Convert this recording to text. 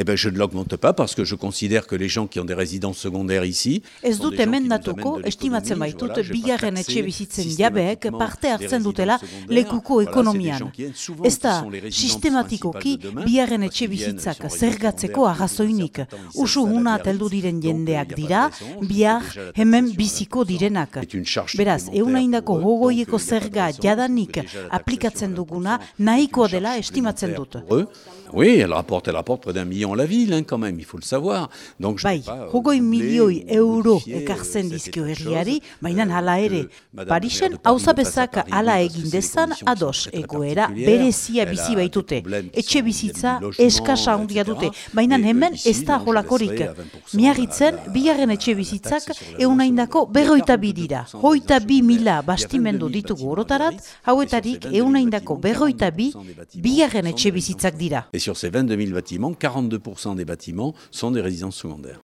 Eh ben, je ne l'augmente pas parce que je considère que les gens qui ont des résidences secondaires ici Ez dut emendatuko, estimatzen baitut, bigarren etxe bizitzen jabeek parte hartzen dutela lekuko ekonomian. Ez da, sistematikoki bigarren etxe bizitzak zergatzeko arrazoinik. Usu huna teldu diren jendeak dira, bihar hemen biziko direnak. Beraz, eunaindako hogoieko zerga jadanik aplikatzen duguna nahikoa dela estimatzen dut. Oui, elle rapporte, elle rapporte près d'un million à la ville, hein, quand même, il faut le savoir. Donc, je bai, hogoi milioi euro ekartzen dizkio herriari, baina hala ere. Parisen, hauzapezak hala egin dezan ados egoera berezia bizi baitute. Etxe bizitza eskasa handia dute, baina hemen ez da holakorik. Miarritzen, bigarren etxe bizitzak eunaindako berroita bi dira. Hoita bi mila bastimendu ditugu orotarat, hauetarik eunaindako berroita bi bigarren etxe bizitzak dira. Et sur ces 22 000 bâtiments, 42% des bâtiments sont des résidences secondaires.